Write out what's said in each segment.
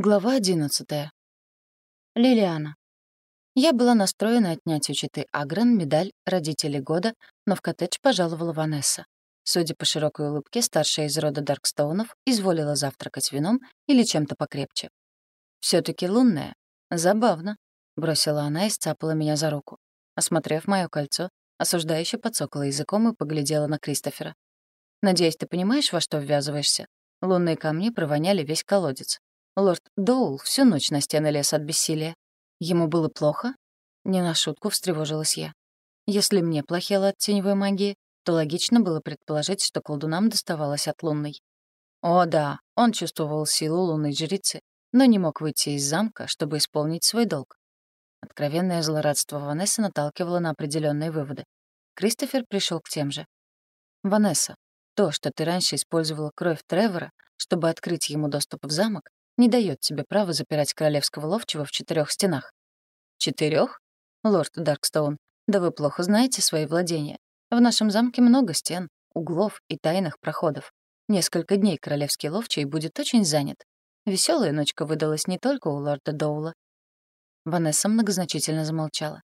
Глава одиннадцатая. Лилиана. Я была настроена отнять у читы Агран медаль родителей года, но в коттедж пожаловала Ванесса. Судя по широкой улыбке, старшая из рода Даркстоунов изволила завтракать вином или чем-то покрепче. все таки лунная. Забавно», — бросила она и сцапала меня за руку. Осмотрев моё кольцо, осуждающе подсокала языком и поглядела на Кристофера. «Надеюсь, ты понимаешь, во что ввязываешься? Лунные камни провоняли весь колодец. Лорд Доул всю ночь на стены лез от бессилия. Ему было плохо? Не на шутку встревожилась я. Если мне плохело от теневой магии, то логично было предположить, что колдунам доставалось от лунной. О да, он чувствовал силу лунной жрицы, но не мог выйти из замка, чтобы исполнить свой долг. Откровенное злорадство Ванессы наталкивало на определенные выводы. Кристофер пришел к тем же. «Ванесса, то, что ты раньше использовала кровь Тревора, чтобы открыть ему доступ в замок, не дает тебе права запирать королевского ловчего в четырех стенах. Четырех? Лорд Даркстоун, да вы плохо знаете свои владения. В нашем замке много стен, углов и тайных проходов. Несколько дней королевский ловчий будет очень занят. Веселая ночка выдалась не только у лорда Доула. Ванесса многозначительно замолчала.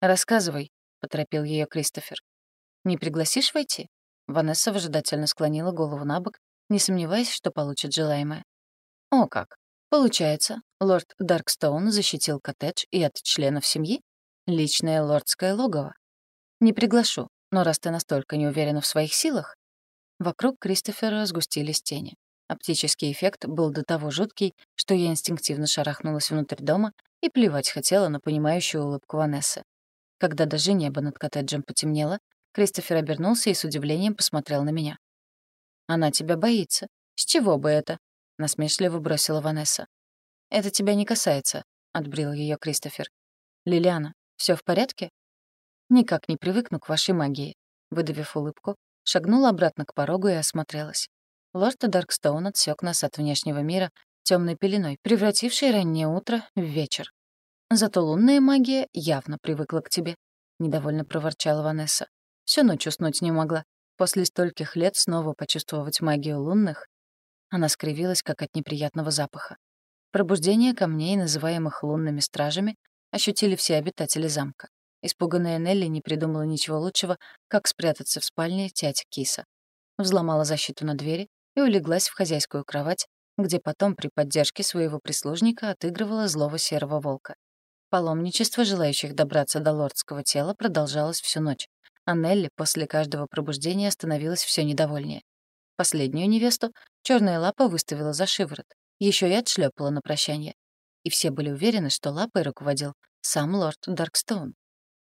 «Рассказывай», — поторопил ее Кристофер. «Не пригласишь войти?» Ванесса выжидательно склонила голову на бок, не сомневаясь, что получит желаемое. О как. Получается, лорд Даркстоун защитил коттедж и от членов семьи? Личное лордское логово. Не приглашу, но раз ты настолько не уверена в своих силах... Вокруг Кристофера сгустились тени. Оптический эффект был до того жуткий, что я инстинктивно шарахнулась внутрь дома и плевать хотела на понимающую улыбку Ванессы. Когда даже небо над коттеджем потемнело, Кристофер обернулся и с удивлением посмотрел на меня. «Она тебя боится. С чего бы это?» — насмешливо бросила Ванесса. «Это тебя не касается», — отбрил ее Кристофер. «Лилиана, все в порядке?» «Никак не привыкну к вашей магии», — выдавив улыбку, шагнула обратно к порогу и осмотрелась. Лорд Даркстоун отсек нас от внешнего мира темной пеленой, превратившей раннее утро в вечер. «Зато лунная магия явно привыкла к тебе», — недовольно проворчала Ванесса. Всю ночь уснуть не могла. После стольких лет снова почувствовать магию лунных она скривилась, как от неприятного запаха. Пробуждение камней, называемых лунными стражами, ощутили все обитатели замка. Испуганная Нелли не придумала ничего лучшего, как спрятаться в спальне тять Киса. Взломала защиту на двери и улеглась в хозяйскую кровать, где потом при поддержке своего прислужника отыгрывала злого серого волка. Паломничество желающих добраться до лордского тела продолжалось всю ночь, а Нелли после каждого пробуждения становилась все недовольнее. Последнюю невесту черная лапа выставила за шиворот, еще и отшлепала на прощание. И все были уверены, что лапой руководил сам лорд Даркстоун.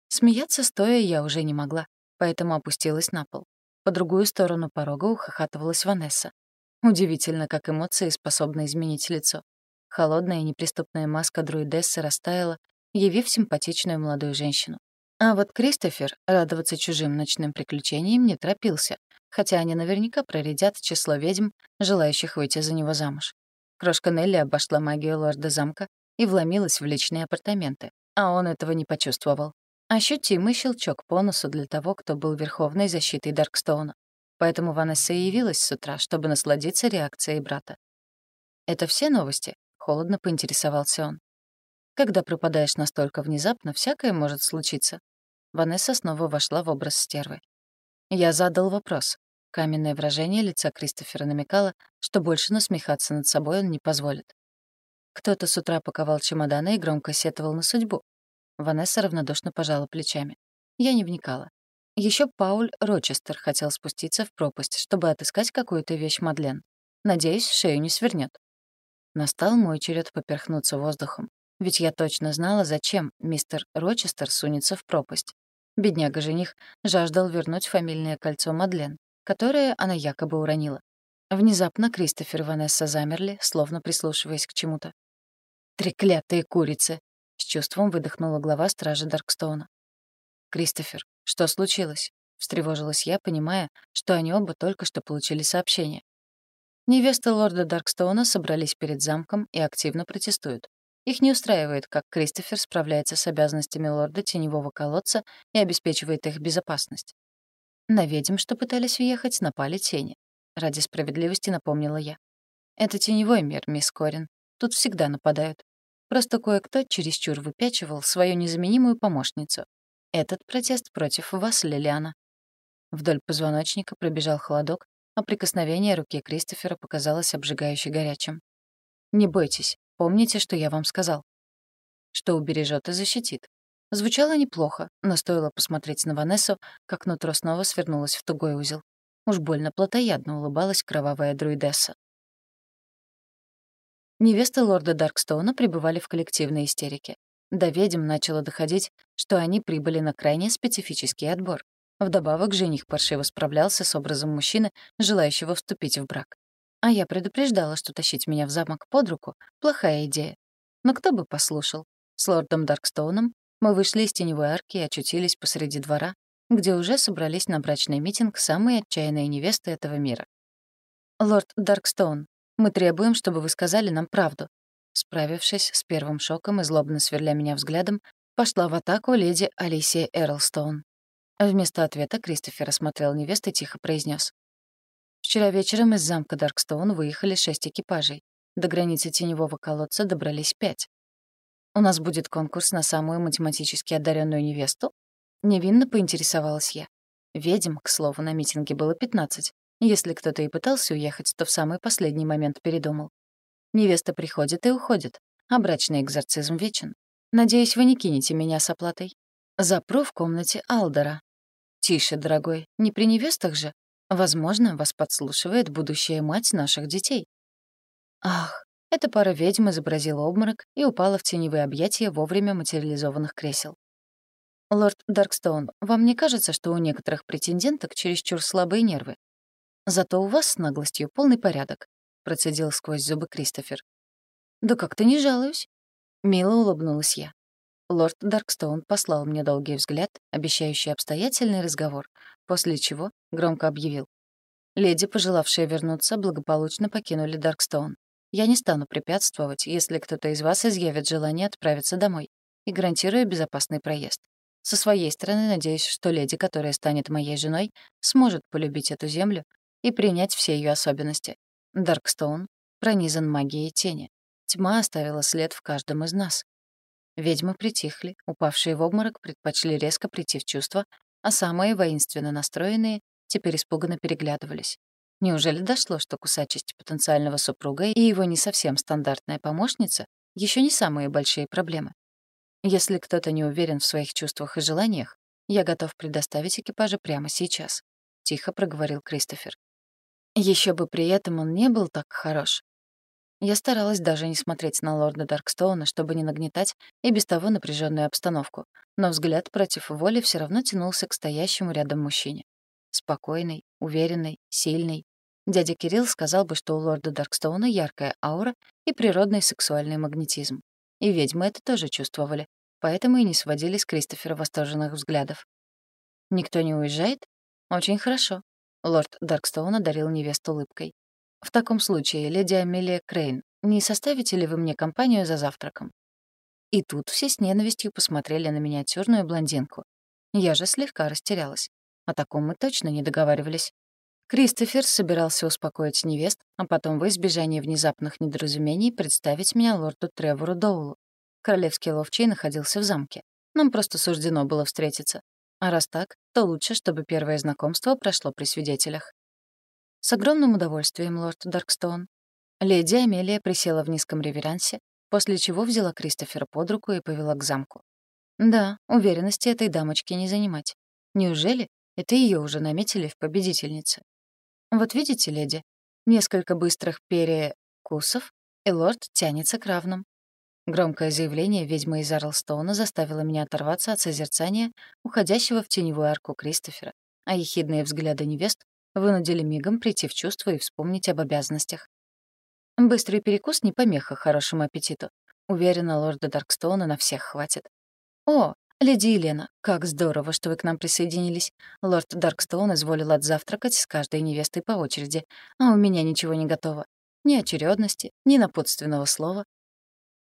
Смеяться стоя я уже не могла, поэтому опустилась на пол. По другую сторону порога ухахатывалась Ванесса. Удивительно, как эмоции способны изменить лицо. Холодная и неприступная маска друидессы растаяла, явив симпатичную молодую женщину. А вот Кристофер радоваться чужим ночным приключениям не торопился, хотя они наверняка проредят число ведьм, желающих выйти за него замуж. Крошка Нелли обошла магию лорда замка и вломилась в личные апартаменты, а он этого не почувствовал. Ощутимый щелчок по носу для того, кто был верховной защитой Даркстоуна. Поэтому Ванесса явилась с утра, чтобы насладиться реакцией брата. «Это все новости?» — холодно поинтересовался он. «Когда пропадаешь настолько внезапно, всякое может случиться». Ванесса снова вошла в образ стервы. Я задал вопрос. Каменное выражение лица Кристофера намекало, что больше насмехаться над собой он не позволит. Кто-то с утра паковал чемоданы и громко сетовал на судьбу. Ванесса равнодушно пожала плечами. Я не вникала. Еще Пауль Рочестер хотел спуститься в пропасть, чтобы отыскать какую-то вещь Мадлен. Надеюсь, шею не свернет. Настал мой черед поперхнуться воздухом. Ведь я точно знала, зачем мистер Рочестер сунется в пропасть. Бедняга-жених жаждал вернуть фамильное кольцо Мадлен которое она якобы уронила. Внезапно Кристофер и Ванесса замерли, словно прислушиваясь к чему-то. «Треклятые курицы!» — с чувством выдохнула глава стражи Даркстоуна. «Кристофер, что случилось?» — встревожилась я, понимая, что они оба только что получили сообщение. Невесты лорда Даркстоуна собрались перед замком и активно протестуют. Их не устраивает, как Кристофер справляется с обязанностями лорда Теневого колодца и обеспечивает их безопасность. На ведьм, что пытались уехать, напали тени. Ради справедливости напомнила я. Это теневой мир, мисс Корин. Тут всегда нападают. Просто кое-кто чересчур выпячивал свою незаменимую помощницу. Этот протест против вас, Лилиана. Вдоль позвоночника пробежал холодок, а прикосновение руки Кристофера показалось обжигающе горячим. «Не бойтесь, помните, что я вам сказал. Что убережет и защитит». Звучало неплохо, но стоило посмотреть на Ванессу, как нутро снова свернулось в тугой узел. Уж больно плотоядно улыбалась кровавая друидесса. Невесты лорда Даркстоуна пребывали в коллективной истерике. До ведьм начало доходить, что они прибыли на крайне специфический отбор. Вдобавок, жених паршиво справлялся с образом мужчины, желающего вступить в брак. А я предупреждала, что тащить меня в замок под руку — плохая идея. Но кто бы послушал? С лордом Даркстоуном мы вышли из теневой арки и очутились посреди двора, где уже собрались на брачный митинг самые отчаянные невесты этого мира. «Лорд Даркстоун, мы требуем, чтобы вы сказали нам правду». Справившись с первым шоком и злобно сверля меня взглядом, пошла в атаку леди Алисия Эрлстоун. Вместо ответа Кристофер осмотрел невесту и тихо произнес: «Вчера вечером из замка Даркстоун выехали шесть экипажей. До границы теневого колодца добрались пять. У нас будет конкурс на самую математически одаренную невесту?» Невинно поинтересовалась я. Ведьм, к слову, на митинге было пятнадцать. Если кто-то и пытался уехать, то в самый последний момент передумал. Невеста приходит и уходит, а брачный экзорцизм вечен. Надеюсь, вы не кинете меня с оплатой. Запру в комнате Алдера. Тише, дорогой, не при невестах же. Возможно, вас подслушивает будущая мать наших детей. Ах, эта пара ведьм изобразила обморок и упала в теневые объятия вовремя материализованных кресел. «Лорд Даркстоун, вам не кажется, что у некоторых претенденток чересчур слабые нервы? Зато у вас с наглостью полный порядок», — процедил сквозь зубы Кристофер. «Да как-то не жалуюсь». Мило улыбнулась я. Лорд Даркстоун послал мне долгий взгляд, обещающий обстоятельный разговор, после чего громко объявил. Леди, пожелавшие вернуться, благополучно покинули Даркстоун. Я не стану препятствовать, если кто-то из вас изъявит желание отправиться домой, и гарантирую безопасный проезд. Со своей стороны надеюсь, что леди, которая станет моей женой, сможет полюбить эту землю и принять все ее особенности. Даркстоун пронизан магией тени. Тьма оставила след в каждом из нас. Ведьмы притихли, упавшие в обморок предпочли резко прийти в чувство, а самые воинственно настроенные теперь испуганно переглядывались. Неужели дошло, что кусачесть потенциального супруга и его не совсем стандартная помощница еще не самые большие проблемы? Если кто-то не уверен в своих чувствах и желаниях, я готов предоставить экипажа прямо сейчас», — тихо проговорил Кристофер. Еще бы при этом он не был так хорош. Я старалась даже не смотреть на лорда Даркстоуна, чтобы не нагнетать и без того напряженную обстановку, но взгляд против воли все равно тянулся к стоящему рядом мужчине. Спокойный, уверенный, сильный. Дядя Кирилл сказал бы, что у лорда Даркстоуна яркая аура и природный сексуальный магнетизм. И ведьмы это тоже чувствовали, поэтому и не сводили с Кристофера восторженных взглядов. «Никто не уезжает? Очень хорошо. Лорд Даркстоун одарил невесту улыбкой. «В таком случае, леди Амелия Крейн, не составите ли вы мне компанию за завтраком?» И тут все с ненавистью посмотрели на миниатюрную блондинку. Я же слегка растерялась. О таком мы точно не договаривались. Кристофер собирался успокоить невест, а потом в избежание внезапных недоразумений представить меня лорду Тревору Доулу. Королевский ловчий находился в замке. Нам просто суждено было встретиться. А раз так, то лучше, чтобы первое знакомство прошло при свидетелях. С огромным удовольствием, лорд Даркстоун. Леди Амелия присела в низком реверансе, после чего взяла Кристофера под руку и повела к замку. Да, уверенности этой дамочки не занимать. Неужели это ее уже наметили в победительнице? Вот видите, леди, несколько быстрых перекусов, и лорд тянется к равным. Громкое заявление ведьмы из Арлстоуна заставило меня оторваться от созерцания уходящего в теневую арку Кристофера, а ехидные взгляды невест вынудили мигом прийти в чувство и вспомнить об обязанностях. Быстрый перекус не помеха хорошему аппетиту. Уверена, лорда Даркстоуна на всех хватит. «О, леди Елена, как здорово, что вы к нам присоединились. Лорд Даркстоун изволил отзавтракать с каждой невестой по очереди, а у меня ничего не готово. Ни очередности, ни напутственного слова.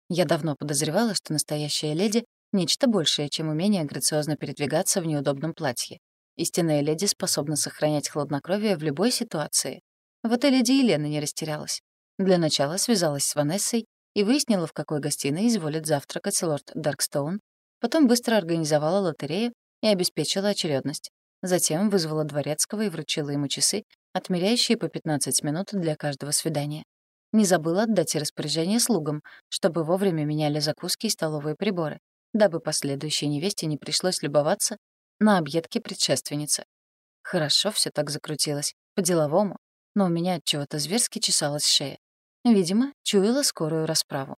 Я давно подозревала, что настоящая леди — нечто большее, чем умение грациозно передвигаться в неудобном платье. Истинная леди способна сохранять хладнокровие в любой ситуации. Вот и леди Елена не растерялась. Для начала связалась с Ванессой и выяснила, в какой гостиной изволит завтракать лорд Даркстоун, потом быстро организовала лотерею и обеспечила очередность. Затем вызвала дворецкого и вручила ему часы, отмеряющие по 15 минут для каждого свидания. Не забыла отдать распоряжение слугам, чтобы вовремя меняли закуски и столовые приборы, дабы последующей невесте не пришлось любоваться на объедки предшественницы. Хорошо все так закрутилось, по-деловому, но у меня от чего-то зверски чесалась шея. Видимо, чуяла скорую расправу.